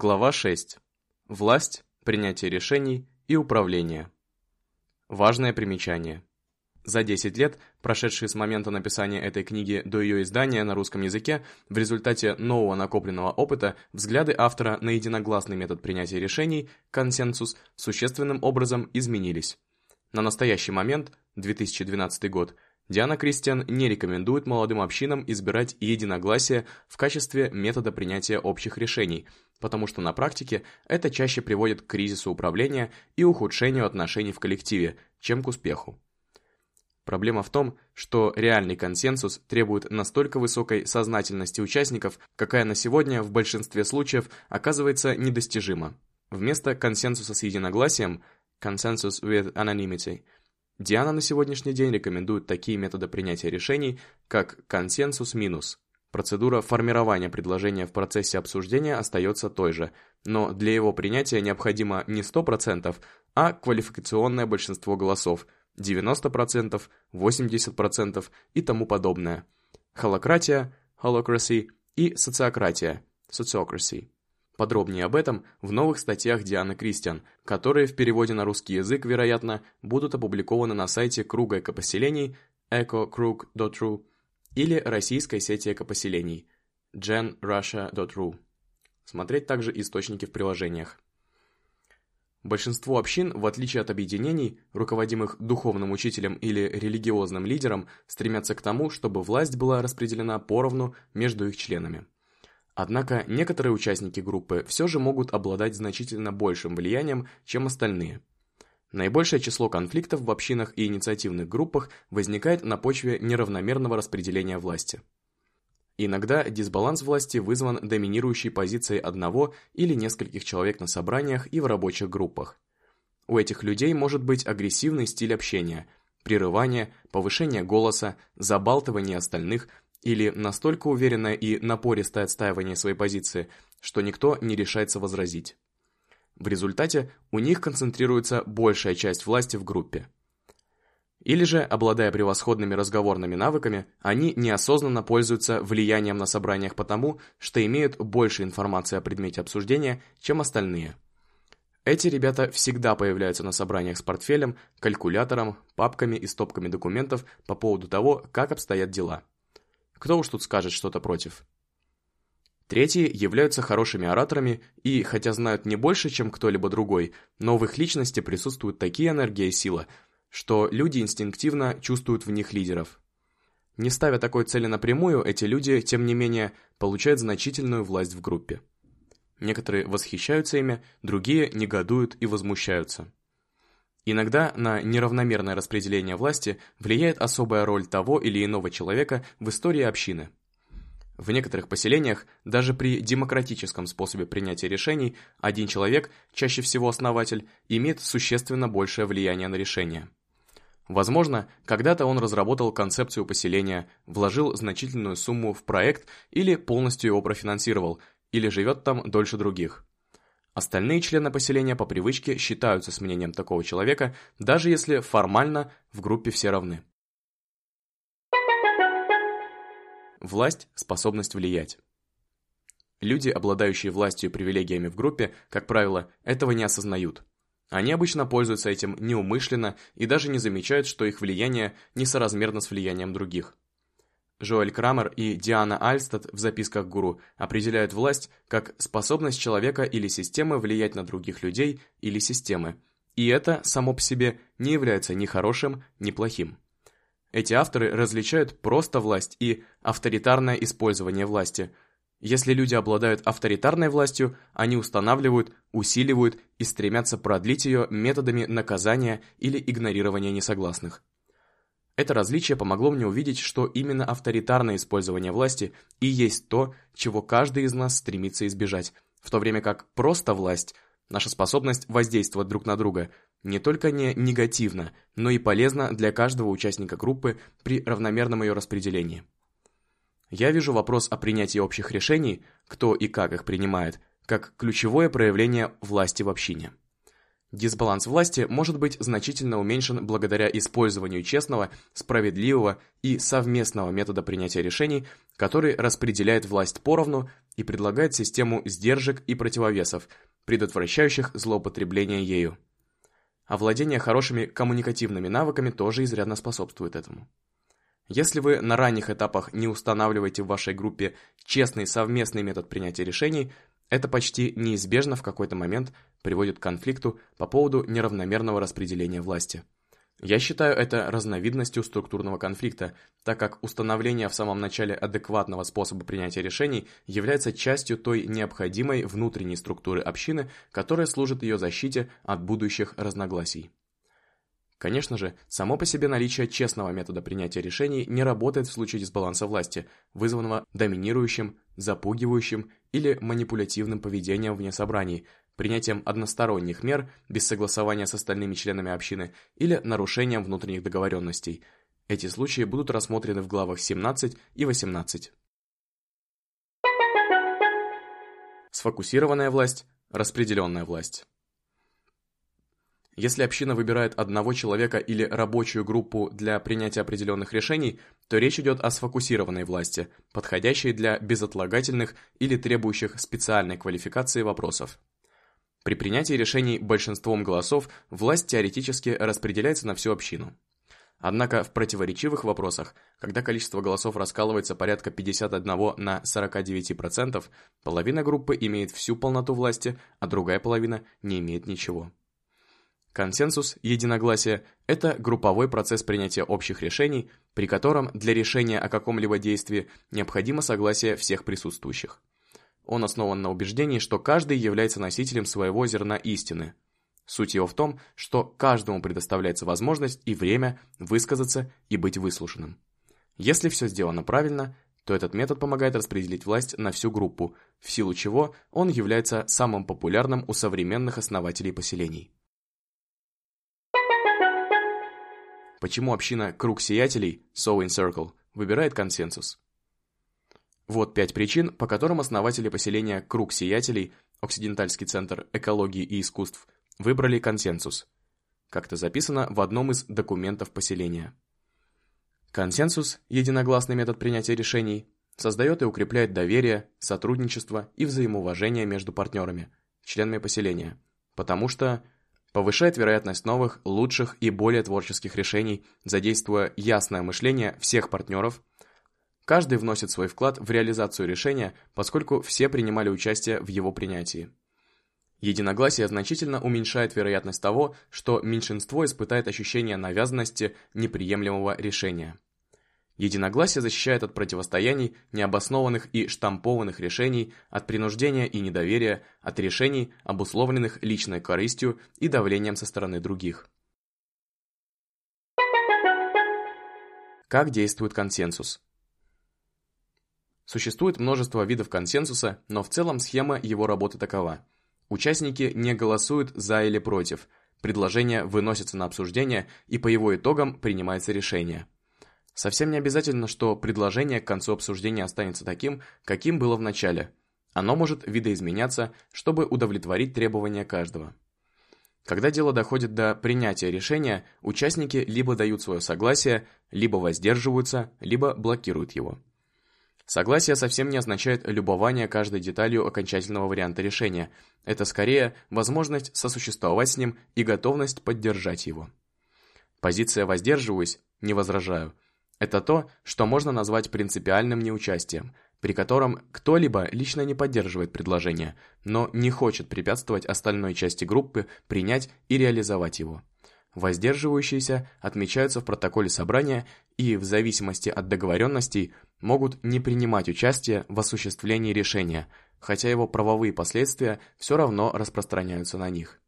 Глава 6. Власть, принятие решений и управление. Важное примечание. За 10 лет, прошедшие с момента написания этой книги до ее издания на русском языке, в результате нового накопленного опыта, взгляды автора на единогласный метод принятия решений, консенсус, существенным образом изменились. На настоящий момент, 2012 год, Диана Кристиан не рекомендует молодым общинам избирать единогласие в качестве метода принятия общих решений, потому что на практике это чаще приводит к кризису управления и ухудшению отношений в коллективе, чем к успеху. Проблема в том, что реальный консенсус требует настолько высокой сознательности участников, какая на сегодня в большинстве случаев оказывается недостижима. Вместо консенсуса с единогласием (consensus with anonymity) Диана на сегодняшний день рекомендует такие методы принятия решений, как консенсус минус. Процедура формирования предложения в процессе обсуждения остается той же, но для его принятия необходимо не 100%, а квалификационное большинство голосов 90%, 80% и тому подобное. Холократия holocracy и социократия sociocracy. Подробнее об этом в новых статьях Дианы Кристиан, которые в переводе на русский язык, вероятно, будут опубликованы на сайте Круга экопоселений ecokrug.ru или российской сети экопоселений genrussia.ru. Смотреть также источники в приложениях. Большинство общин, в отличие от объединений, руководимых духовным учителем или религиозным лидером, стремятся к тому, чтобы власть была распределена поровну между их членами. Однако некоторые участники группы все же могут обладать значительно большим влиянием, чем остальные. Наибольшее число конфликтов в общинах и инициативных группах возникает на почве неравномерного распределения власти. Иногда дисбаланс власти вызван доминирующей позицией одного или нескольких человек на собраниях и в рабочих группах. У этих людей может быть агрессивный стиль общения, прерывание, повышение голоса, забалтывание остальных – или настолько уверенное и напористое отстаивание своей позиции, что никто не решается возразить. В результате у них концентрируется большая часть власти в группе. Или же, обладая превосходными разговорными навыками, они неосознанно пользуются влиянием на собраниях потому, что имеют больше информации о предмете обсуждения, чем остальные. Эти ребята всегда появляются на собраниях с портфелем, калькулятором, папками и стопками документов по поводу того, как обстоят дела. Кто уж тут скажет что-то против? Третьи являются хорошими ораторами и, хотя знают не больше, чем кто-либо другой, но в их личности присутствуют такие энергия и сила, что люди инстинктивно чувствуют в них лидеров. Не ставя такой цели напрямую, эти люди, тем не менее, получают значительную власть в группе. Некоторые восхищаются ими, другие негодуют и возмущаются. Иногда на неравномерное распределение власти влияет особая роль того или иного человека в истории общины. В некоторых поселениях, даже при демократическом способе принятия решений, один человек, чаще всего основатель, имеет существенно большее влияние на решение. Возможно, когда-то он разработал концепцию поселения, вложил значительную сумму в проект или полностью его профинансировал, или живет там дольше других. Остальные члены поселения по привычке считаются с мнением такого человека, даже если формально в группе все равны. Власть – способность влиять. Люди, обладающие властью и привилегиями в группе, как правило, этого не осознают. Они обычно пользуются этим неумышленно и даже не замечают, что их влияние несоразмерно с влиянием других. Жоэль Крамер и Диана Альстад в записках гуру определяют власть как способность человека или системы влиять на других людей или системы. И это, само по себе, не является ни хорошим, ни плохим. Эти авторы различают просто власть и авторитарное использование власти. Если люди обладают авторитарной властью, они устанавливают, усиливают и стремятся продлить ее методами наказания или игнорирования несогласных. Это различие помогло мне увидеть, что именно авторитарное использование власти и есть то, чего каждый из нас стремится избежать, в то время как просто власть, наша способность воздействовать друг на друга, не только не негативна, но и полезна для каждого участника группы при равномерном ее распределении. Я вижу вопрос о принятии общих решений, кто и как их принимает, как ключевое проявление власти в общине. Дисбаланс власти может быть значительно уменьшен благодаря использованию честного, справедливого и совместного метода принятия решений, который распределяет власть поровну и предлагает систему сдержек и противовесов, предотвращающих злоупотребление ею. Овладение хорошими коммуникативными навыками тоже изрядно способствует этому. Если вы на ранних этапах не устанавливаете в вашей группе честный совместный метод принятия решений, это почти неизбежно в какой-то момент приводит к конфликту по поводу неравномерного распределения власти. Я считаю это разновидностью структурного конфликта, так как установление в самом начале адекватного способа принятия решений является частью той необходимой внутренней структуры общины, которая служит ее защите от будущих разногласий. Конечно же, само по себе наличие честного метода принятия решений не работает в случае дисбаланса власти, вызванного доминирующим, запугивающим или манипулятивным поведением вне собраний, принятием односторонних мер без согласования с остальными членами общины или нарушением внутренних договоренностей. Эти случаи будут рассмотрены в главах 17 и 18. Сфокусированная власть, распределенная власть. Если община выбирает одного человека или рабочую группу для принятия определенных решений, то речь идет о сфокусированной власти, подходящей для безотлагательных или требующих специальной квалификации вопросов. При принятии решений большинством голосов власть теоретически распределяется на всю общину. Однако в противоречивых вопросах, когда количество голосов раскалывается порядка 51 на 49%, половина группы имеет всю полноту власти, а другая половина не имеет ничего. Консенсус, единогласие – это групповой процесс принятия общих решений, при котором для решения о каком-либо действии необходимо согласие всех присутствующих. Он основан на убеждении, что каждый является носителем своего зерна истины. Суть его в том, что каждому предоставляется возможность и время высказаться и быть выслушанным. Если все сделано правильно, то этот метод помогает распределить власть на всю группу, в силу чего он является самым популярным у современных основателей поселений. Почему община «Круг сиятелей» Sowing Circle выбирает консенсус? Вот пять причин, по которым основатели поселения «Круг сиятелей» Оксидентальский центр экологии и искусств выбрали консенсус. Как-то записано в одном из документов поселения. Консенсус, единогласный метод принятия решений, создает и укрепляет доверие, сотрудничество и взаимоуважение между партнерами, членами поселения, потому что повышает вероятность новых, лучших и более творческих решений, задействуя ясное мышление всех партнеров. Каждый вносит свой вклад в реализацию решения, поскольку все принимали участие в его принятии. Единогласие значительно уменьшает вероятность того, что меньшинство испытает ощущение навязанности неприемлемого решения. Единогласие защищает от противостояний, необоснованных и штампованных решений, от принуждения и недоверия, от решений, обусловленных личной корыстью и давлением со стороны других. Как действует консенсус? Существует множество видов консенсуса, но в целом схема его работы такова. Участники не голосуют за или против, предложение выносится на обсуждение и по его итогам принимается решение. Совсем не обязательно, что предложение к концу обсуждения останется таким, каким было в начале. Оно может видоизменяться, чтобы удовлетворить требования каждого. Когда дело доходит до принятия решения, участники либо дают свое согласие, либо воздерживаются, либо блокируют его. Согласие совсем не означает любование каждой деталью окончательного варианта решения. Это скорее возможность сосуществовать с ним и готовность поддержать его. Позиция «воздерживаюсь» – «не возражаю» Это то, что можно назвать принципиальным неучастием, при котором кто-либо лично не поддерживает предложение, но не хочет препятствовать остальной части группы принять и реализовать его. Воздерживающиеся отмечаются в протоколе собрания и, в зависимости от договоренностей, могут не принимать участие в осуществлении решения, хотя его правовые последствия все равно распространяются на них.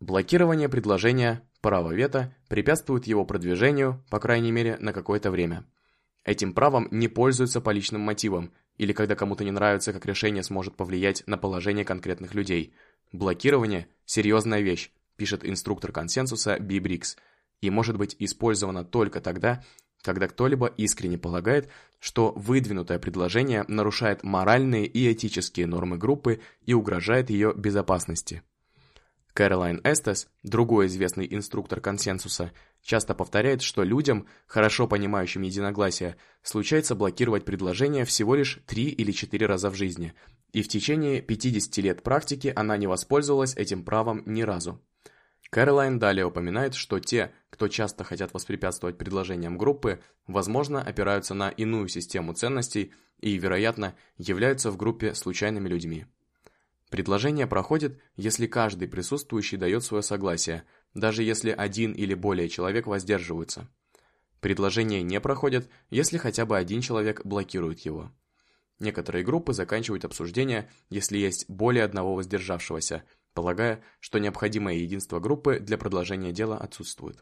Блокирование предложения Право вето препятствует его продвижению, по крайней мере, на какое-то время. Этим правом не пользуются по личным мотивам, или когда кому-то не нравится, как решение сможет повлиять на положение конкретных людей. Блокирование – серьезная вещь, пишет инструктор консенсуса Би Брикс, и может быть использовано только тогда, когда кто-либо искренне полагает, что выдвинутое предложение нарушает моральные и этические нормы группы и угрожает ее безопасности. Кэролайн Эстес, другой известный инструктор консенсуса, часто повторяет, что людям, хорошо понимающим единогласие, случается блокировать предложения всего лишь 3 или 4 раза в жизни, и в течение 50 лет практики она не воспользовалась этим правом ни разу. Кэролайн далее упоминает, что те, кто часто хотят воспрепятствовать предложениям группы, возможно, опираются на иную систему ценностей и, вероятно, являются в группе случайными людьми. Предложение проходит, если каждый присутствующий дает свое согласие, даже если один или более человек воздерживаются. Предложение не проходит, если хотя бы один человек блокирует его. Некоторые группы заканчивают обсуждение, если есть более одного воздержавшегося, полагая, что необходимое единство группы для продолжения дела отсутствует.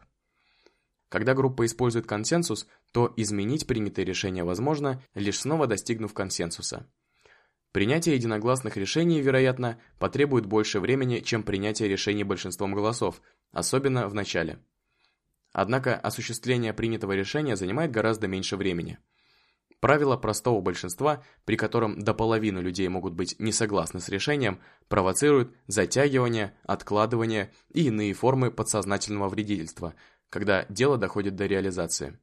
Когда группа использует консенсус, то изменить принятое решение возможно, лишь снова достигнув консенсуса – Принятие единогласных решений, вероятно, потребует больше времени, чем принятие решений большинством голосов, особенно в начале. Однако осуществление принятого решения занимает гораздо меньше времени. Правило простого большинства, при котором до половины людей могут быть не согласны с решением, провоцирует затягивание, откладывание и иные формы подсознательного вредительства, когда дело доходит до реализации.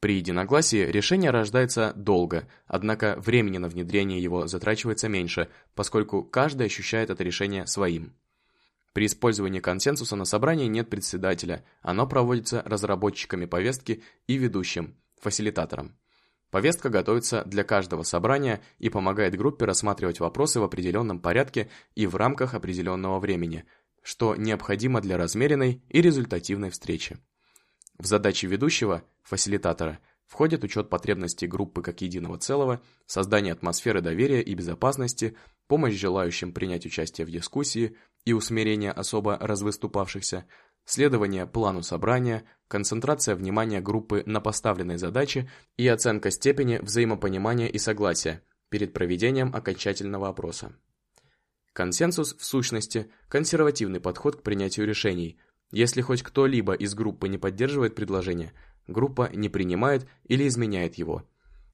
При единогласии решение рождается долго, однако времени на внедрение его затрачивается меньше, поскольку каждый ощущает это решение своим. При использовании консенсуса на собрании нет председателя, оно проводится разработчиками повестки и ведущим, фасилитатором. Повестка готовится для каждого собрания и помогает группе рассматривать вопросы в определенном порядке и в рамках определенного времени, что необходимо для размеренной и результативной встречи. В задачи ведущего, фасилитатора, входит учет потребностей группы как единого целого, создание атмосферы доверия и безопасности, помощь желающим принять участие в дискуссии и усмирение особо развыступавшихся, следование плану собрания, концентрация внимания группы на поставленной задаче и оценка степени взаимопонимания и согласия перед проведением окончательного опроса. Консенсус, в сущности, консервативный подход к принятию решений – если хоть кто-либо из группы не поддерживает предложение, группа не принимает или изменяет его.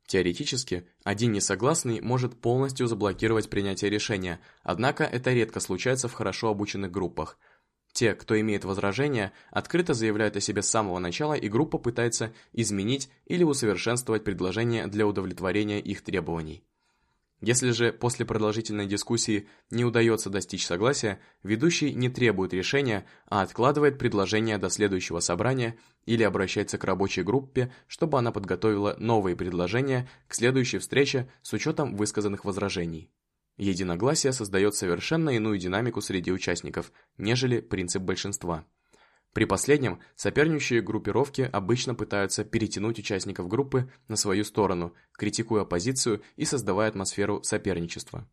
Теоретически, один несогласный может полностью заблокировать принятие решения, однако это редко случается в хорошо обученных группах. Те, кто имеет возражения, открыто заявляют о себе с самого начала, и группа пытается изменить или усовершенствовать предложение для удовлетворения их требований. Если же после продолжительной дискуссии не удается достичь согласия, ведущий не требует решения, а откладывает предложение до следующего собрания или обращается к рабочей группе, чтобы она подготовила новые предложения к следующей встрече с учетом высказанных возражений. Единогласие создает совершенно иную динамику среди участников, нежели принцип большинства. При последнем соперничающие группировки обычно пытаются перетянуть участников группы на свою сторону, критикуя позицию и создавая атмосферу соперничества.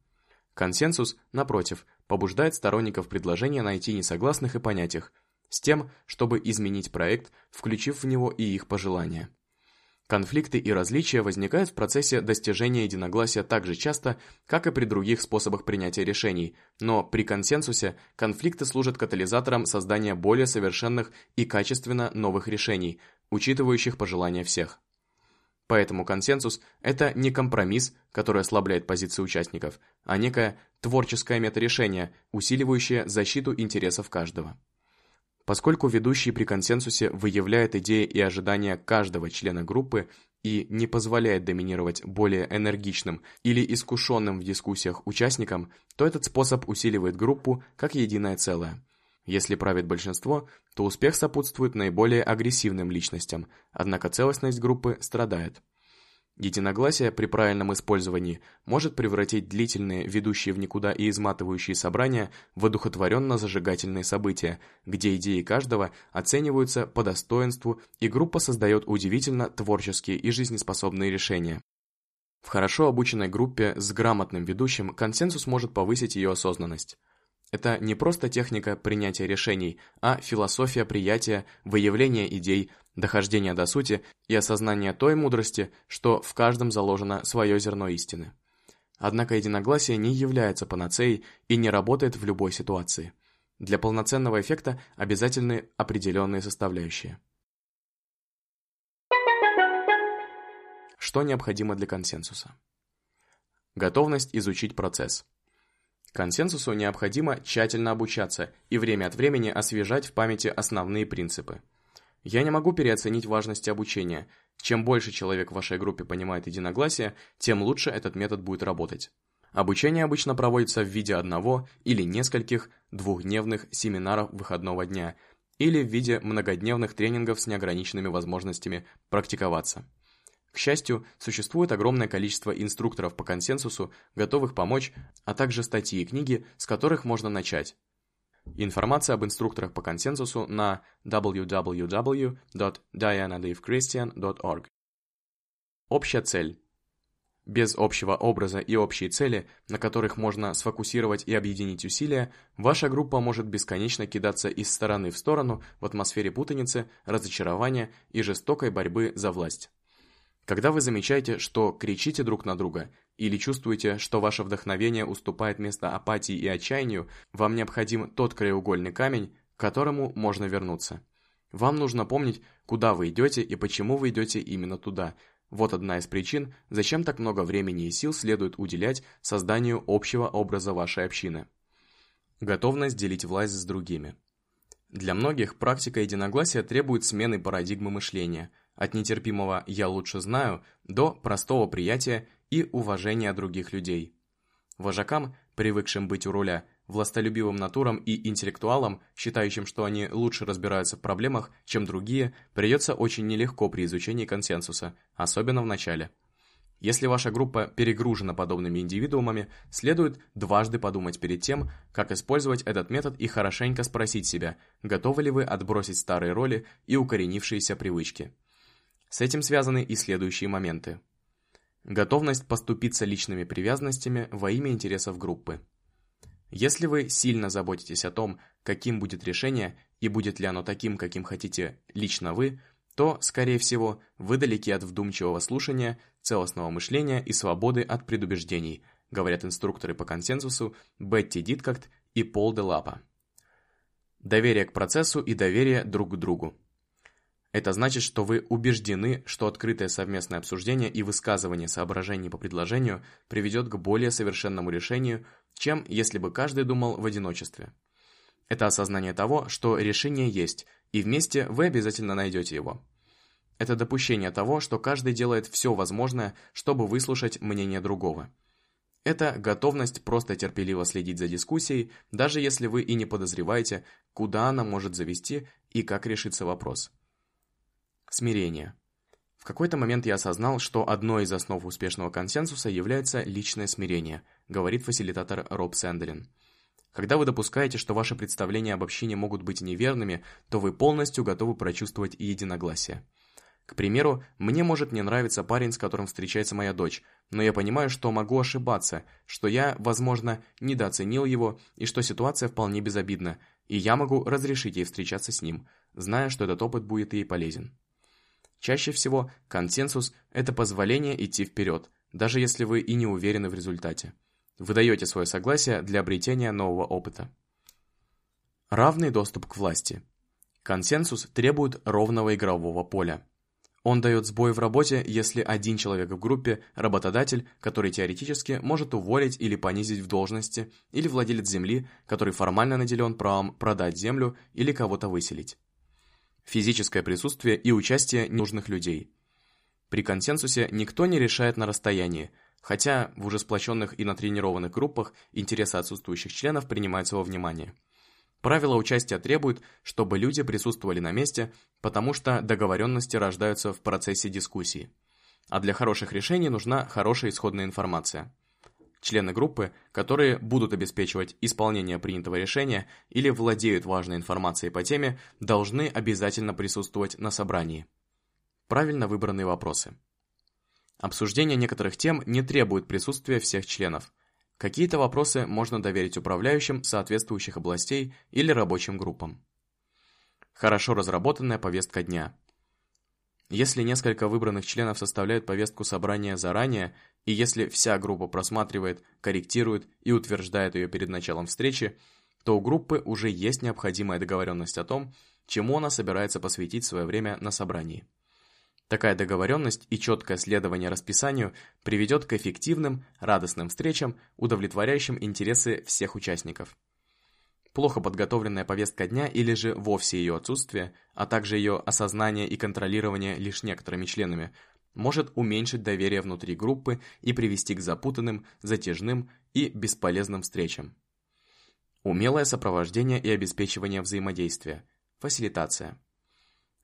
Консенсус, напротив, побуждает сторонников предложения найти несогласных и понять их, с тем, чтобы изменить проект, включив в него и их пожелания. Конфликты и различия возникают в процессе достижения единогласия так же часто, как и при других способах принятия решений, но при консенсусе конфликты служат катализатором создания более совершенных и качественно новых решений, учитывающих пожелания всех. Поэтому консенсус – это не компромисс, который ослабляет позиции участников, а некое творческое метарешение, усиливающее защиту интересов каждого. Поскольку ведущий при консенсусе выявляет идеи и ожидания каждого члена группы и не позволяет доминировать более энергичным или искушенным в дискуссиях участникам, то этот способ усиливает группу как единое целое. Если правит большинство, то успех сопутствует наиболее агрессивным личностям, однако целостность группы страдает. Единогласие при правильном использовании может превратить длительные, ведущие в никуда и изматывающие собрания в одухотворенно-зажигательные события, где идеи каждого оцениваются по достоинству и группа создает удивительно творческие и жизнеспособные решения. В хорошо обученной группе с грамотным ведущим консенсус может повысить ее осознанность. Это не просто техника принятия решений, а философия приятия, выявления идей, дохождения до сути и осознания той мудрости, что в каждом заложено свое зерно истины. Однако единогласие не является панацеей и не работает в любой ситуации. Для полноценного эффекта обязательны определенные составляющие. Что необходимо для консенсуса? Готовность изучить процесс. Консенсусу необходимо тщательно обучаться и время от времени освежать в памяти основные принципы. Я не могу переоценить важность обучения. Чем больше человек в вашей группе понимает единогласие, тем лучше этот метод будет работать. Обучение обычно проводится в виде одного или нескольких двухдневных семинаров выходного дня или в виде многодневных тренингов с неограниченными возможностями практиковаться. К счастью, существует огромное количество инструкторов по консенсусу, готовых помочь, а также статьи и книги, с которых можно начать. Информация об инструкторах по консенсусу на www.dianadavechristian.org Общая цель. Без общего образа и общей цели, на которых можно сфокусировать и объединить усилия, ваша группа может бесконечно кидаться из стороны в сторону в атмосфере путаницы, разочарования и жестокой борьбы за власть. Когда вы замечаете, что кричите друг на друга, или чувствуете, что ваше вдохновение уступает место апатии и отчаянию, вам необходим тот краеугольный камень, к которому можно вернуться. Вам нужно помнить, куда вы идете и почему вы идете именно туда. Вот одна из причин, зачем так много времени и сил следует уделять созданию общего образа вашей общины. Готовность делить власть с другими. Для многих практика единогласия требует смены парадигмы мышления – от нетерпимого «я лучше знаю» до простого приятия и уважения других людей. Вожакам, привыкшим быть у руля, властолюбивым натурам и интеллектуалам, считающим, что они лучше разбираются в проблемах, чем другие, придется очень нелегко при изучении консенсуса, особенно в начале. Если ваша группа перегружена подобными индивидуумами, следует дважды подумать перед тем, как использовать этот метод и хорошенько спросить себя, готовы ли вы отбросить старые роли и укоренившиеся привычки. С этим связаны и следующие моменты. Готовность поступиться личными привязанностями во имя интересов группы. Если вы сильно заботитесь о том, каким будет решение и будет ли оно таким, каким хотите лично вы, то, скорее всего, вы далеки от вдумчивого слушания, целостного мышления и свободы от предубеждений, говорят инструкторы по консенсусу Бетти Диткакт и Пол де Лапа. Доверие к процессу и доверие друг к другу. Это значит, что вы убеждены, что открытое совместное обсуждение и высказывание соображений по предложению приведет к более совершенному решению, чем если бы каждый думал в одиночестве. Это осознание того, что решение есть, и вместе вы обязательно найдете его. Это допущение того, что каждый делает все возможное, чтобы выслушать мнение другого. Это готовность просто терпеливо следить за дискуссией, даже если вы и не подозреваете, куда она может завести и как решится вопрос. Смирение. В какой-то момент я осознал, что одной из основ успешного консенсуса является личное смирение, говорит фасилитатор Роб Сендерин. Когда вы допускаете, что ваши представления об общине могут быть неверными, то вы полностью готовы прочувствовать единогласие. К примеру, мне может не нравиться парень, с которым встречается моя дочь, но я понимаю, что могу ошибаться, что я, возможно, недооценил его и что ситуация вполне безобидна, и я могу разрешить ей встречаться с ним, зная, что этот опыт будет ей полезен. Чаще всего консенсус – это позволение идти вперед, даже если вы и не уверены в результате. Вы даете свое согласие для обретения нового опыта. Равный доступ к власти. Консенсус требует ровного игрового поля. Он дает сбой в работе, если один человек в группе – работодатель, который теоретически может уволить или понизить в должности, или владелец земли, который формально наделен правом продать землю или кого-то выселить физическое присутствие и участие нужных людей. При консенсусе никто не решает на расстоянии, хотя в уже сплоченных и натренированных группах интересы отсутствующих членов принимаются во внимание. Правила участия требуют, чтобы люди присутствовали на месте, потому что договоренности рождаются в процессе дискуссии. А для хороших решений нужна хорошая исходная информация члены группы, которые будут обеспечивать исполнение принятого решения или владеют важной информацией по теме, должны обязательно присутствовать на собрании. Правильно выбранные вопросы. Обсуждение некоторых тем не требует присутствия всех членов. Какие-то вопросы можно доверить управляющим соответствующих областей или рабочим группам. Хорошо разработанная повестка дня – если несколько выбранных членов составляют повестку собрания заранее, и если вся группа просматривает, корректирует и утверждает ее перед началом встречи, то у группы уже есть необходимая договоренность о том, чему она собирается посвятить свое время на собрании. Такая договоренность и четкое следование расписанию приведет к эффективным, радостным встречам, удовлетворяющим интересы всех участников. Плохо подготовленная повестка дня или же вовсе ее отсутствие, а также ее осознание и контролирование лишь некоторыми членами, может уменьшить доверие внутри группы и привести к запутанным, затяжным и бесполезным встречам. Умелое сопровождение и обеспечивание взаимодействия. Фасилитация.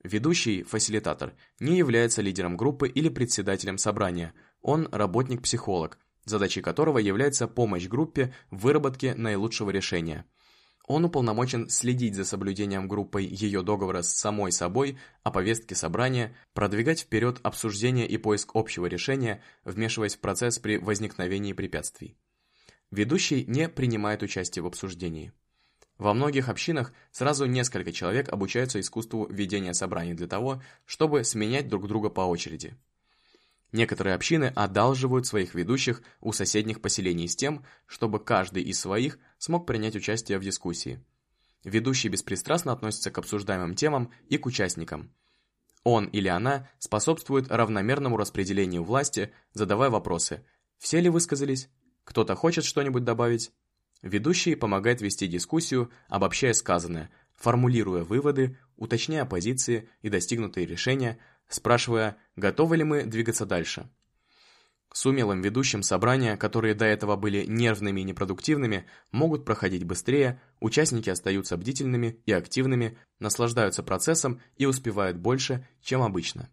Ведущий, фасилитатор, не является лидером группы или председателем собрания. Он работник-психолог, задачей которого является помощь группе в выработке наилучшего решения. Он уполномочен следить за соблюдением группой ее договора с самой собой о повестке собрания, продвигать вперед обсуждение и поиск общего решения, вмешиваясь в процесс при возникновении препятствий. Ведущий не принимает участие в обсуждении. Во многих общинах сразу несколько человек обучаются искусству ведения собраний для того, чтобы сменять друг друга по очереди. Некоторые общины одалживают своих ведущих у соседних поселений с тем, чтобы каждый из своих смог принять участие в дискуссии. Ведущий беспристрастно относится к обсуждаемым темам и к участникам. Он или она способствует равномерному распределению власти, задавая вопросы «Все ли высказались? Кто-то хочет что-нибудь добавить?» Ведущий помогает вести дискуссию, обобщая сказанное, формулируя выводы, уточняя позиции и достигнутые решения, спрашивая, готовы ли мы двигаться дальше. С умелым ведущим собрания, которые до этого были нервными и непродуктивными, могут проходить быстрее, участники остаются бдительными и активными, наслаждаются процессом и успевают больше, чем обычно.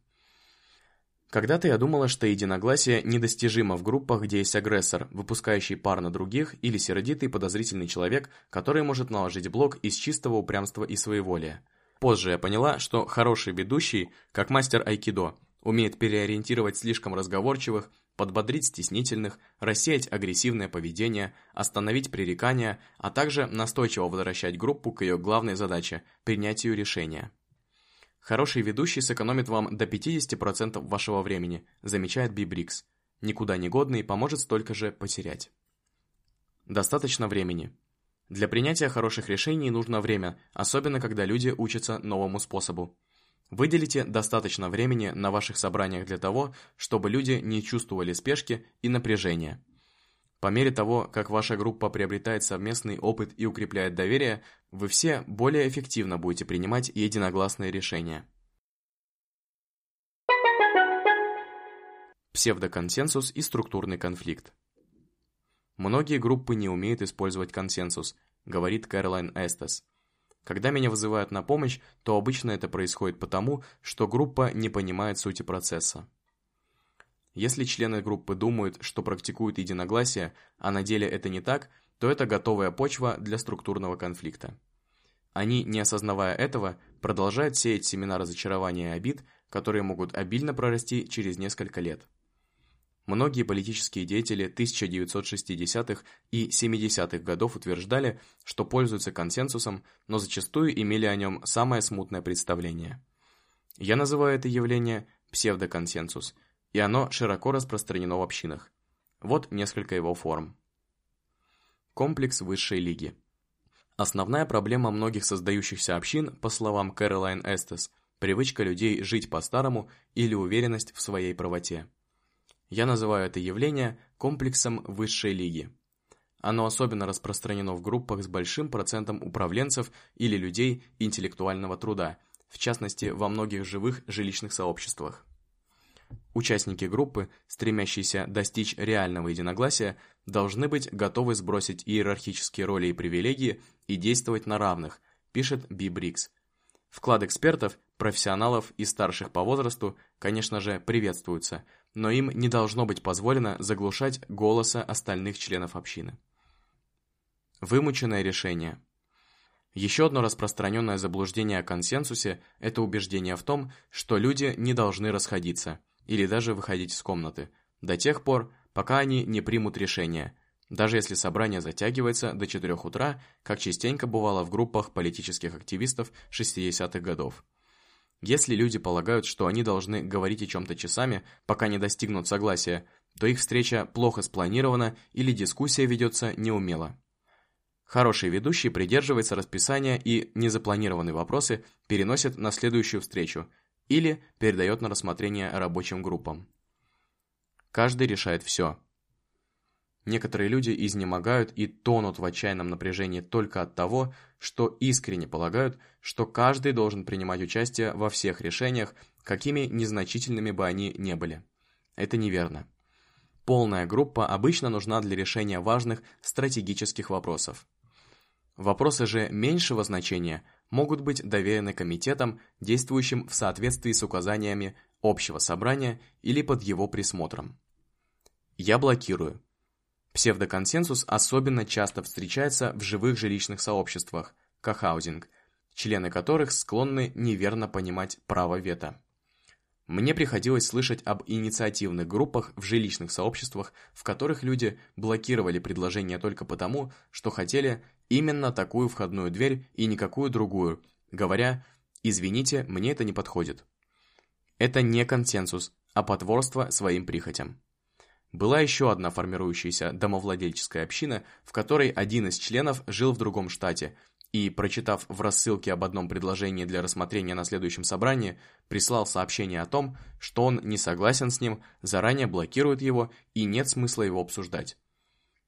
Когда-то я думала, что единогласие недостижимо в группах, где есть агрессор, выпускающий пар на других, или сердитый подозрительный человек, который может наложить блок из чистого упрямства и своеволия. Позже я поняла, что хороший ведущий, как мастер айкидо, умеет переориентировать слишком разговорчивых, подбодрить стеснительных, рассеять агрессивное поведение, остановить пререкания, а также настойчиво возвращать группу к ее главной задаче – принятию решения. Хороший ведущий сэкономит вам до 50% вашего времени, замечает Бибрикс. Никуда не годный поможет столько же потерять. Достаточно времени. Для принятия хороших решений нужно время, особенно когда люди учатся новому способу. Выделите достаточно времени на ваших собраниях для того, чтобы люди не чувствовали спешки и напряжения. По мере того, как ваша группа приобретает совместный опыт и укрепляет доверие, вы все более эффективно будете принимать единогласные решения. Псевдоконсенсус и структурный конфликт. Многие группы не умеют использовать консенсус, говорит Кэролайн Эстес. Когда меня вызывают на помощь, то обычно это происходит потому, что группа не понимает сути процесса. Если члены группы думают, что практикуют единогласие, а на деле это не так, то это готовая почва для структурного конфликта. Они, не осознавая этого, продолжают сеять семена разочарования и обид, которые могут обильно прорасти через несколько лет. Многие политические деятели 1960-х и 70-х годов утверждали, что пользуются консенсусом, но зачастую имели о нем самое смутное представление. Я называю это явление псевдоконсенсус – и оно широко распространено в общинах. Вот несколько его форм. Комплекс высшей лиги. Основная проблема многих создающихся общин, по словам Кэролайн Эстес, привычка людей жить по-старому или уверенность в своей правоте. Я называю это явление комплексом высшей лиги. Оно особенно распространено в группах с большим процентом управленцев или людей интеллектуального труда, в частности, во многих живых жилищных сообществах. Участники группы, стремящиеся достичь реального единогласия, должны быть готовы сбросить иерархические роли и привилегии и действовать на равных, пишет Би Брикс. Вклад экспертов, профессионалов и старших по возрасту, конечно же, приветствуется, но им не должно быть позволено заглушать голоса остальных членов общины. Вымученное решение. Еще одно распространенное заблуждение о консенсусе – это убеждение в том, что люди не должны расходиться – или даже выходить из комнаты, до тех пор, пока они не примут решение, даже если собрание затягивается до 4 утра, как частенько бывало в группах политических активистов 60-х годов. Если люди полагают, что они должны говорить о чем-то часами, пока не достигнут согласия, то их встреча плохо спланирована или дискуссия ведется неумело. Хороший ведущий придерживается расписания и незапланированные вопросы переносит на следующую встречу, или передает на рассмотрение рабочим группам. Каждый решает все. Некоторые люди изнемогают и тонут в отчаянном напряжении только от того, что искренне полагают, что каждый должен принимать участие во всех решениях, какими незначительными бы они не были. Это неверно. Полная группа обычно нужна для решения важных стратегических вопросов. Вопросы же меньшего значения могут быть доверены комитетам, действующим в соответствии с указаниями общего собрания или под его присмотром. Я блокирую. Псевдоконсенсус особенно часто встречается в живых жилищных сообществах, кохаузинг, члены которых склонны неверно понимать право вето. Мне приходилось слышать об инициативных группах в жилищных сообществах, в которых люди блокировали предложения только потому, что хотели именно такую входную дверь и никакую другую, говоря «извините, мне это не подходит». Это не консенсус, а потворство своим прихотям. Была еще одна формирующаяся домовладельческая община, в которой один из членов жил в другом штате и, прочитав в рассылке об одном предложении для рассмотрения на следующем собрании, прислал сообщение о том, что он не согласен с ним, заранее блокирует его и нет смысла его обсуждать.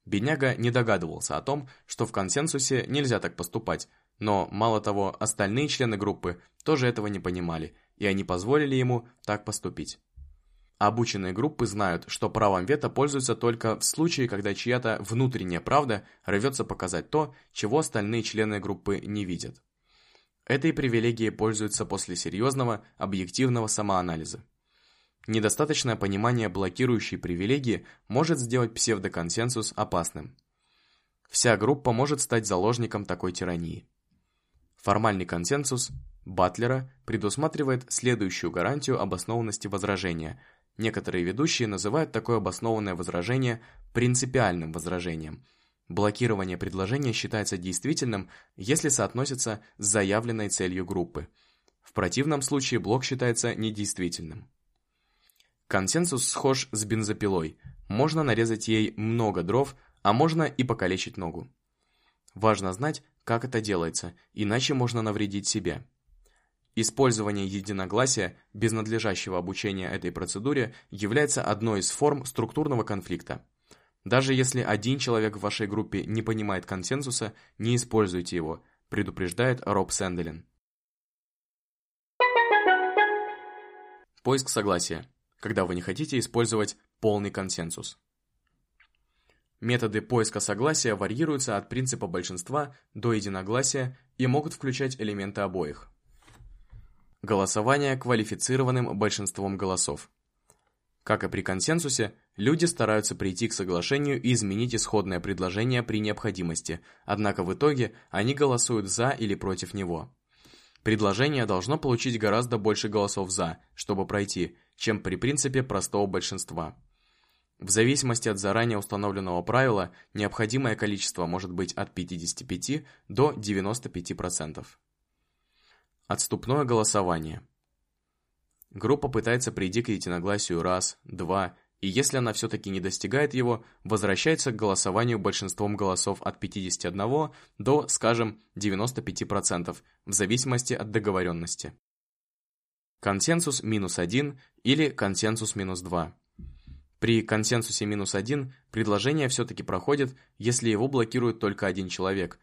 Бедняга не догадывался о том, что в консенсусе нельзя так поступать, но, мало того, остальные члены группы тоже этого не понимали, и они позволили ему так поступить. Обученные группы знают, что правом вето пользуются только в случае, когда чья-то внутренняя правда рвется показать то, чего остальные члены группы не видят. Этой привилегией пользуются после серьезного, объективного самоанализа. Недостаточное понимание блокирующей привилегии может сделать псевдоконсенсус опасным. Вся группа может стать заложником такой тирании. Формальный консенсус Батлера предусматривает следующую гарантию обоснованности возражения – Некоторые ведущие называют такое обоснованное возражение принципиальным возражением. Блокирование предложения считается действительным, если соотносится с заявленной целью группы. В противном случае блок считается недействительным. Консенсус схож с бензопилой. Можно нарезать ей много дров, а можно и покалечить ногу. Важно знать, как это делается, иначе можно навредить себе. Использование единогласия без надлежащего обучения этой процедуре является одной из форм структурного конфликта. Даже если один человек в вашей группе не понимает консенсуса, не используйте его, предупреждает Роб Сэнделин. Поиск согласия, когда вы не хотите использовать полный консенсус. Методы поиска согласия варьируются от принципа большинства до единогласия и могут включать элементы обоих. Голосование квалифицированным большинством голосов. Как и при консенсусе, люди стараются прийти к соглашению и изменить исходное предложение при необходимости, однако в итоге они голосуют за или против него. Предложение должно получить гораздо больше голосов «за», чтобы пройти, чем при принципе простого большинства. В зависимости от заранее установленного правила, необходимое количество может быть от 55 до 95%. Отступное голосование. Группа пытается прийти к единогласию раз, два, и если она все-таки не достигает его, возвращается к голосованию большинством голосов от 51 до, скажем, 95%, в зависимости от договоренности. Консенсус минус 1 или консенсус минус 2. При консенсусе минус 1 предложение все-таки проходит, если его блокирует только один человек.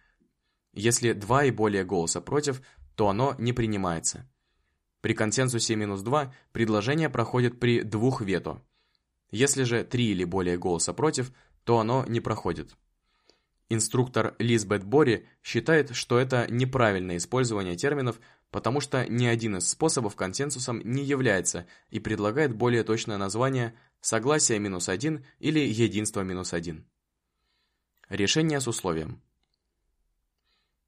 Если два и более голоса против, то оно не принимается. При консенсусе минус 2 предложение проходит при двух вето. Если же три или более голоса против, то оно не проходит. Инструктор Лизбет Бори считает, что это неправильное использование терминов, потому что ни один из способов консенсусом не является и предлагает более точное название «согласие минус один» или «единство минус один». Решение с условием.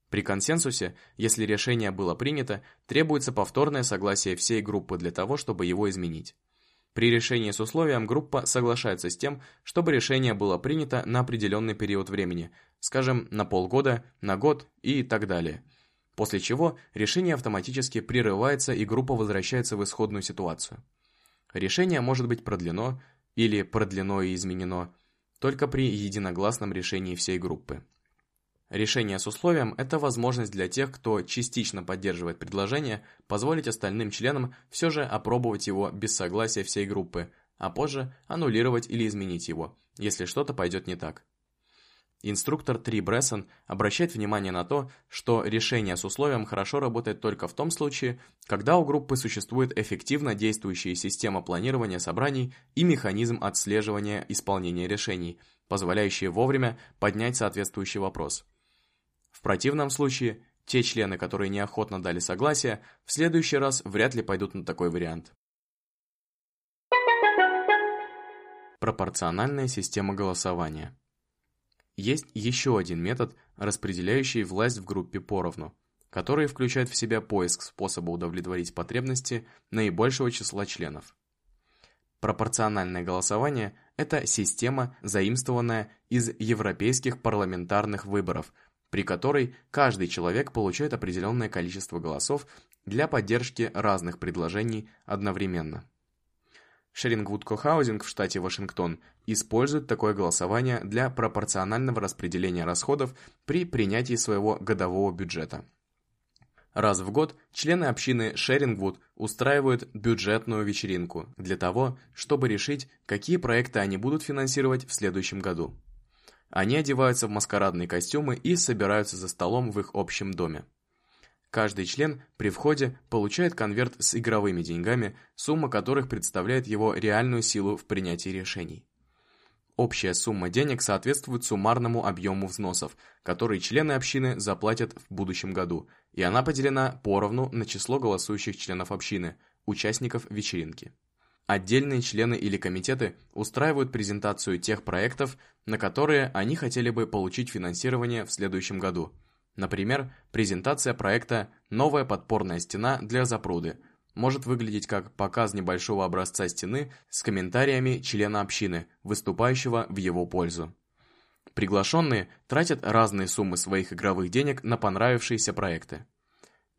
При консенсусе, если решение было принято, требуется повторное согласие всей группы для того, чтобы его изменить. При решении с условием группа соглашается с тем, чтобы решение было принято на определенный период времени, скажем, на полгода, на год и так далее. После чего решение автоматически прерывается и группа возвращается в исходную ситуацию. Решение может быть продлено или продлено и изменено только при единогласном решении всей группы. Решение с условием – это возможность для тех, кто частично поддерживает предложение, позволить остальным членам все же опробовать его без согласия всей группы, а позже аннулировать или изменить его, если что-то пойдет не так. Инструктор Три Брессон обращает внимание на то, что решение с условием хорошо работает только в том случае, когда у группы существует эффективно действующая система планирования собраний и механизм отслеживания исполнения решений, позволяющие вовремя поднять соответствующий вопрос. В противном случае, те члены, которые неохотно дали согласие, в следующий раз вряд ли пойдут на такой вариант. Пропорциональная система голосования. Есть еще один метод, распределяющий власть в группе поровну, который включает в себя поиск способа удовлетворить потребности наибольшего числа членов. Пропорциональное голосование – это система, заимствованная из европейских парламентарных выборов – при которой каждый человек получает определенное количество голосов для поддержки разных предложений одновременно. Шерингвуд Кохаузинг в штате Вашингтон использует такое голосование для пропорционального распределения расходов при принятии своего годового бюджета. Раз в год члены общины Шерингвуд устраивают бюджетную вечеринку для того, чтобы решить, какие проекты они будут финансировать в следующем году. Они одеваются в маскарадные костюмы и собираются за столом в их общем доме. Каждый член при входе получает конверт с игровыми деньгами, сумма которых представляет его реальную силу в принятии решений. Общая сумма денег соответствует суммарному объему взносов, которые члены общины заплатят в будущем году, и она поделена поровну на число голосующих членов общины, участников вечеринки. Отдельные члены или комитеты устраивают презентацию тех проектов, на которые они хотели бы получить финансирование в следующем году. Например, презентация проекта «Новая подпорная стена для запруды» может выглядеть как показ небольшого образца стены с комментариями члена общины, выступающего в его пользу. Приглашенные тратят разные суммы своих игровых денег на понравившиеся проекты.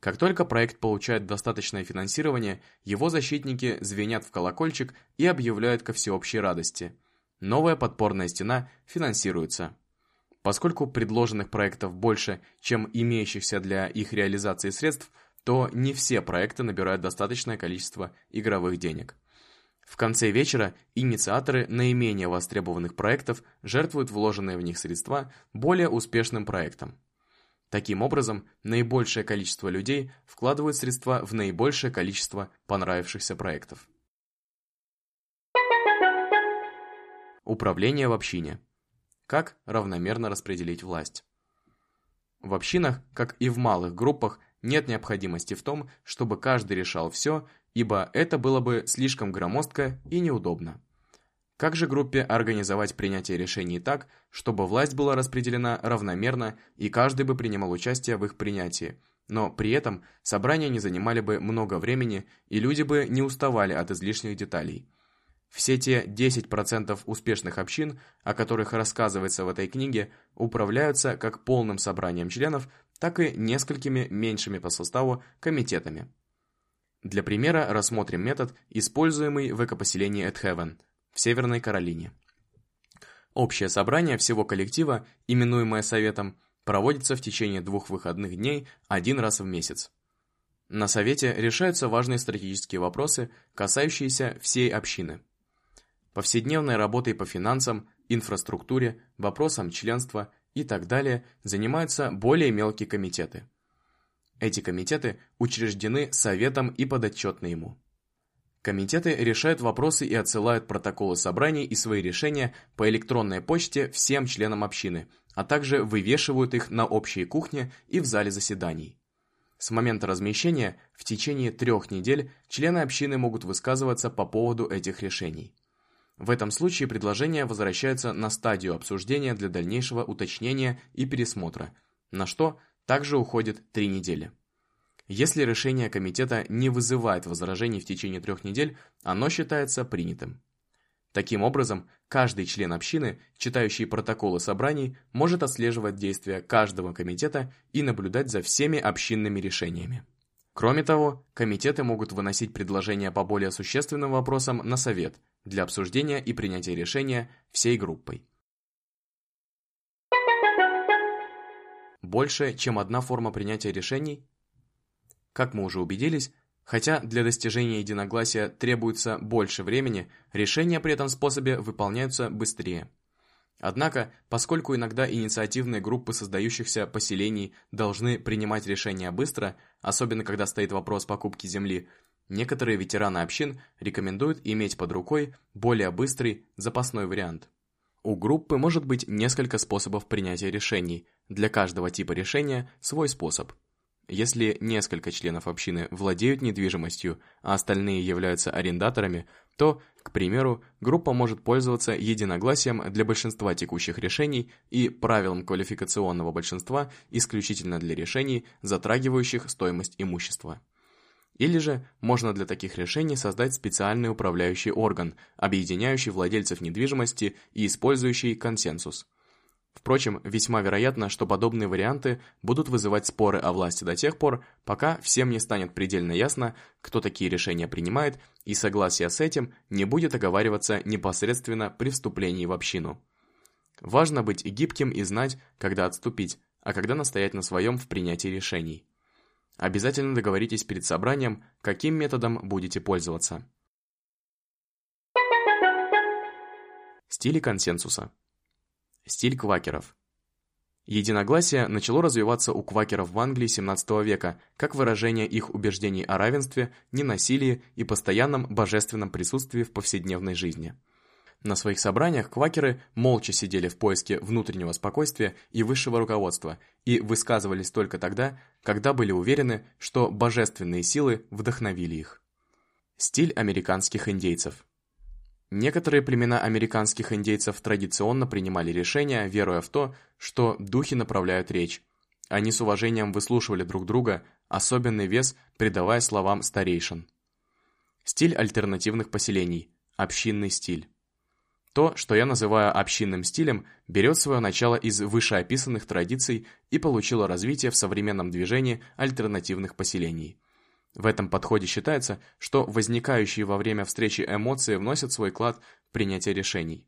Как только проект получает достаточное финансирование, его защитники звенят в колокольчик и объявляют ко всеобщей радости. Новая подпорная стена финансируется. Поскольку предложенных проектов больше, чем имеющихся для их реализации средств, то не все проекты набирают достаточное количество игровых денег. В конце вечера инициаторы наименее востребованных проектов жертвуют вложенные в них средства более успешным проектам. Таким образом, наибольшее количество людей вкладывают средства в наибольшее количество понравившихся проектов. Управление в общине. Как равномерно распределить власть? В общинах, как и в малых группах, нет необходимости в том, чтобы каждый решал все, ибо это было бы слишком громоздко и неудобно. Как же группе организовать принятие решений так, чтобы власть была распределена равномерно и каждый бы принимал участие в их принятии, но при этом собрания не занимали бы много времени и люди бы не уставали от излишних деталей. Все те 10% успешных общин, о которых рассказывается в этой книге, управляются как полным собранием членов, так и несколькими меньшими по составу комитетами. Для примера рассмотрим метод, используемый в экопоселении Эдхевен – в Северной Каролине. Общее собрание всего коллектива, именуемое Советом, проводится в течение двух выходных дней один раз в месяц. На Совете решаются важные стратегические вопросы, касающиеся всей общины. Повседневной работой по финансам, инфраструктуре, вопросам членства и так далее занимаются более мелкие комитеты. Эти комитеты учреждены Советом и подотчетны ему. Комитеты решают вопросы и отсылают протоколы собраний и свои решения по электронной почте всем членам общины, а также вывешивают их на общей кухне и в зале заседаний. С момента размещения в течение трех недель члены общины могут высказываться по поводу этих решений. В этом случае предложения возвращаются на стадию обсуждения для дальнейшего уточнения и пересмотра, на что также уходит три недели. Если решение комитета не вызывает возражений в течение трех недель, оно считается принятым. Таким образом, каждый член общины, читающий протоколы собраний, может отслеживать действия каждого комитета и наблюдать за всеми общинными решениями. Кроме того, комитеты могут выносить предложения по более существенным вопросам на совет для обсуждения и принятия решения всей группой. больше, чем одна форма принятия решений? Как мы уже убедились, хотя для достижения единогласия требуется больше времени, решения при этом способе выполняются быстрее. Однако, поскольку иногда инициативные группы создающихся поселений должны принимать решения быстро, особенно когда стоит вопрос покупки земли, некоторые ветераны общин рекомендуют иметь под рукой более быстрый запасной вариант. У группы может быть несколько способов принятия решений, для каждого типа решения свой способ. Если несколько членов общины владеют недвижимостью, а остальные являются арендаторами, то, к примеру, группа может пользоваться единогласием для большинства текущих решений и правилом квалификационного большинства исключительно для решений, затрагивающих стоимость имущества. Или же можно для таких решений создать специальный управляющий орган, объединяющий владельцев недвижимости и использующий консенсус. Впрочем, весьма вероятно, что подобные варианты будут вызывать споры о власти до тех пор, пока всем не станет предельно ясно, кто такие решения принимает, и согласие с этим не будет оговариваться непосредственно при вступлении в общину. Важно быть гибким и знать, когда отступить, а когда настоять на своем в принятии решений. Обязательно договоритесь перед собранием, каким методом будете пользоваться. Стили консенсуса. Стиль квакеров. Единогласие начало развиваться у квакеров в Англии XVII века как выражение их убеждений о равенстве, ненасилии и постоянном божественном присутствии в повседневной жизни. На своих собраниях квакеры молча сидели в поиске внутреннего спокойствия и высшего руководства и высказывались только тогда, когда были уверены, что божественные силы вдохновили их. Стиль американских индейцев. Некоторые племена американских индейцев традиционно принимали решения, веруя в то, что духи направляют речь. Они с уважением выслушивали друг друга, особенный вес придавая словам старейшин. Стиль альтернативных поселений. Общинный стиль. То, что я называю общинным стилем, берет свое начало из вышеописанных традиций и получило развитие в современном движении альтернативных поселений. В этом подходе считается, что возникающие во время встречи эмоции вносят свой вклад в принятие решений.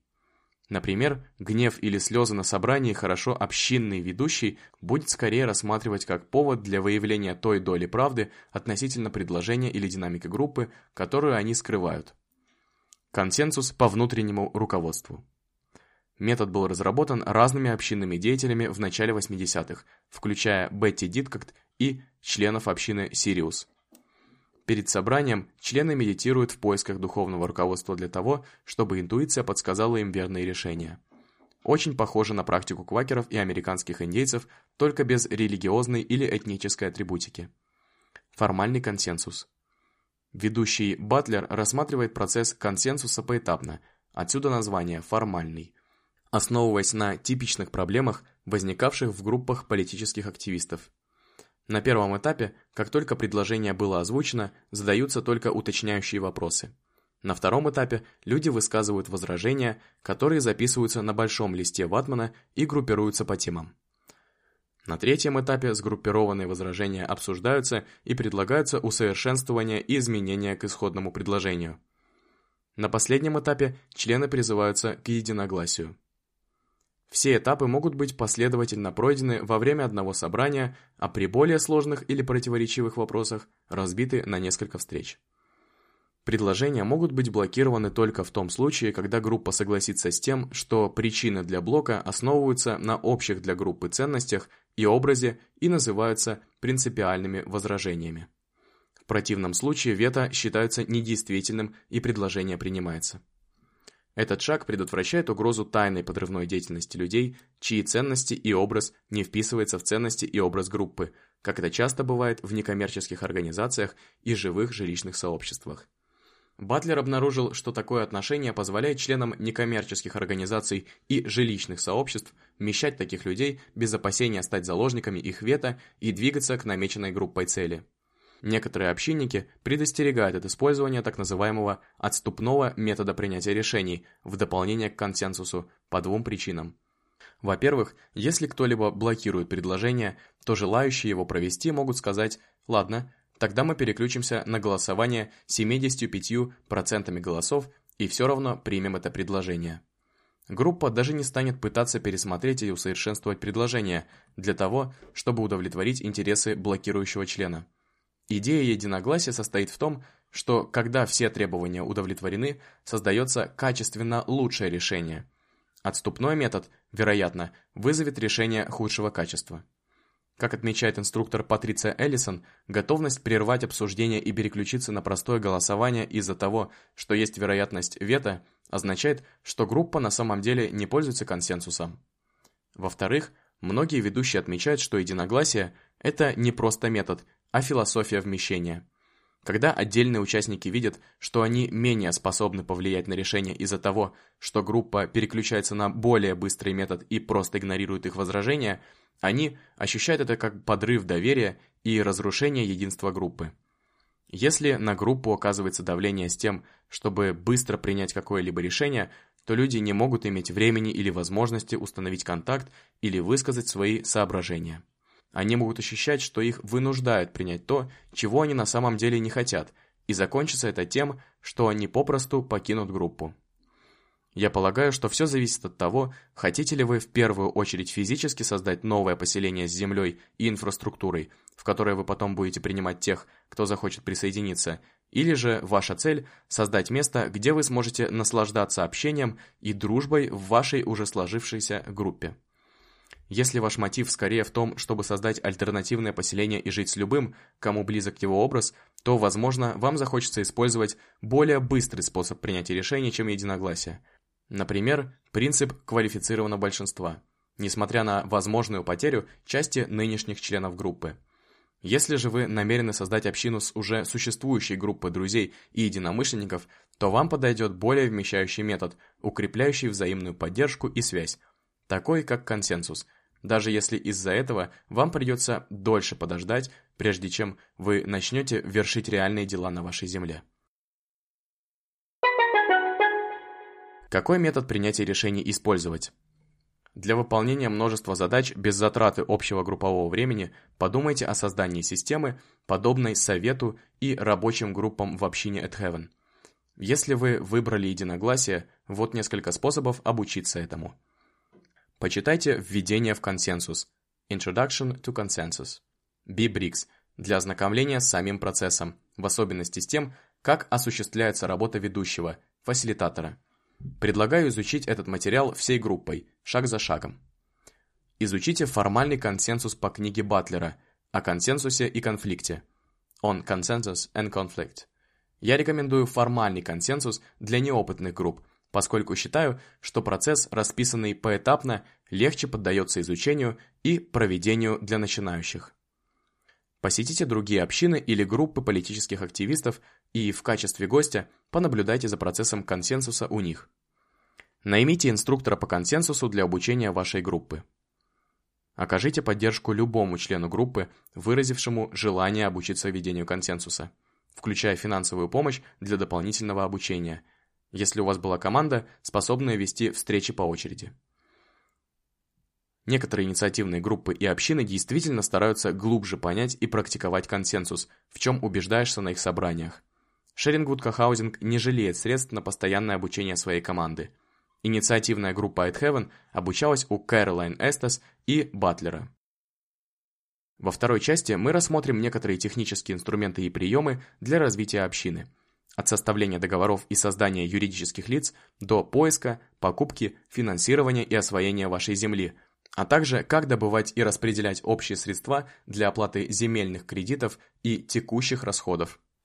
Например, гнев или слезы на собрании хорошо общинный ведущий будет скорее рассматривать как повод для выявления той доли правды относительно предложения или динамики группы, которую они скрывают. Консенсус по внутреннему руководству. Метод был разработан разными общинными деятелями в начале 80-х, включая Бетти Диткакт и членов общины Сириус. Перед собранием члены медитируют в поисках духовного руководства для того, чтобы интуиция подсказала им верные решения. Очень похоже на практику квакеров и американских индейцев, только без религиозной или этнической атрибутики. Формальный консенсус. Ведущий Батлер рассматривает процесс консенсуса поэтапно, отсюда название «формальный», основываясь на типичных проблемах, возникавших в группах политических активистов. На первом этапе, как только предложение было озвучено, задаются только уточняющие вопросы. На втором этапе люди высказывают возражения, которые записываются на большом листе ватмана и группируются по темам. На третьем этапе сгруппированные возражения обсуждаются и предлагаются усовершенствования и изменения к исходному предложению. На последнем этапе члены призываются к единогласию. Все этапы могут быть последовательно пройдены во время одного собрания, а при более сложных или противоречивых вопросах разбиты на несколько встреч. Предложения могут быть блокированы только в том случае, когда группа согласится с тем, что причины для блока основываются на общих для группы ценностях и образе и называются принципиальными возражениями. В противном случае вето считается недействительным и предложение принимается. Этот шаг предотвращает угрозу тайной подрывной деятельности людей, чьи ценности и образ не вписываются в ценности и образ группы, как это часто бывает в некоммерческих организациях и живых жилищных сообществах. Батлер обнаружил, что такое отношение позволяет членам некоммерческих организаций и жилищных сообществ вмещать таких людей без опасения стать заложниками их вето и двигаться к намеченной группой цели. Некоторые общинники предостерегают от использования так называемого отступного метода принятия решений в дополнение к консенсусу по двум причинам. Во-первых, если кто-либо блокирует предложение, то желающие его провести могут сказать «Ладно, Тогда мы переключимся на голосование 75% голосов и все равно примем это предложение. группа даже не станет пытаться пересмотреть и усовершенствовать предложение для того, чтобы удовлетворить интересы блокирующего члена. Идея единогласия состоит в том, что когда все требования удовлетворены, создается качественно лучшее решение. Отступной метод, вероятно, вызовет решение худшего качества. Как отмечает инструктор Патриция Эллисон, готовность прервать обсуждение и переключиться на простое голосование из-за того, что есть вероятность вето, означает, что группа на самом деле не пользуется консенсусом. Во-вторых, многие ведущие отмечают, что единогласие – это не просто метод, а философия вмещения. Когда отдельные участники видят, что они менее способны повлиять на решение из-за того, что группа переключается на более быстрый метод и просто игнорирует их возражения, они ощущают это как подрыв доверия и разрушение единства группы. Если на группу оказывается давление с тем, чтобы быстро принять какое-либо решение, то люди не могут иметь времени или возможности установить контакт или высказать свои соображения. Они могут ощущать, что их вынуждают принять то, чего они на самом деле не хотят, и закончится это тем, что они попросту покинут группу. Я полагаю, что все зависит от того, хотите ли вы в первую очередь физически создать новое поселение с землей и инфраструктурой, в которое вы потом будете принимать тех, кто захочет присоединиться, или же ваша цель – создать место, где вы сможете наслаждаться общением и дружбой в вашей уже сложившейся группе. Если ваш мотив скорее в том, чтобы создать альтернативное поселение и жить с любым, кому близок его образ, то, возможно, вам захочется использовать более быстрый способ принятия решений, чем единогласие – Например, принцип квалифицированного большинства, несмотря на возможную потерю части нынешних членов группы. Если же вы намерены создать общину с уже существующей группой друзей и единомышленников, то вам подойдет более вмещающий метод, укрепляющий взаимную поддержку и связь, такой как консенсус, даже если из-за этого вам придется дольше подождать, прежде чем вы начнете вершить реальные дела на вашей земле. Какой метод принятия решений использовать? Для выполнения множества задач без затраты общего группового времени подумайте о создании системы, подобной совету и рабочим группам в общине at Heaven. Если вы выбрали единогласие, вот несколько способов обучиться этому. Почитайте введение в консенсус Introduction to Consensus B-Briggs для ознакомления с самим процессом, в особенности с тем, как осуществляется работа ведущего, фасилитатора – Предлагаю изучить этот материал всей группой, шаг за шагом. Изучите формальный консенсус по книге Батлера о консенсусе и конфликте. On Consensus and Conflict. Я рекомендую формальный консенсус для неопытных групп, поскольку считаю, что процесс, расписанный поэтапно, легче поддается изучению и проведению для начинающих. Посетите другие общины или группы политических активистов и в качестве гостя понаблюдайте за процессом консенсуса у них. Наймите инструктора по консенсусу для обучения вашей группы. Окажите поддержку любому члену группы, выразившему желание обучиться ведению консенсуса, включая финансовую помощь для дополнительного обучения, если у вас была команда, способная вести встречи по очереди. Некоторые инициативные группы и общины действительно стараются глубже понять и практиковать консенсус, в чем убеждаешься на их собраниях. Шерингвуд Кохаузинг не жалеет средств на постоянное обучение своей команды. Инициативная группа Heaven обучалась у Кэролайн Эстес и Батлера. Во второй части мы рассмотрим некоторые технические инструменты и приемы для развития общины. От составления договоров и создания юридических лиц до поиска, покупки, финансирования и освоения вашей земли – а также как добывать и распределять общие средства для оплаты земельных кредитов и текущих расходов.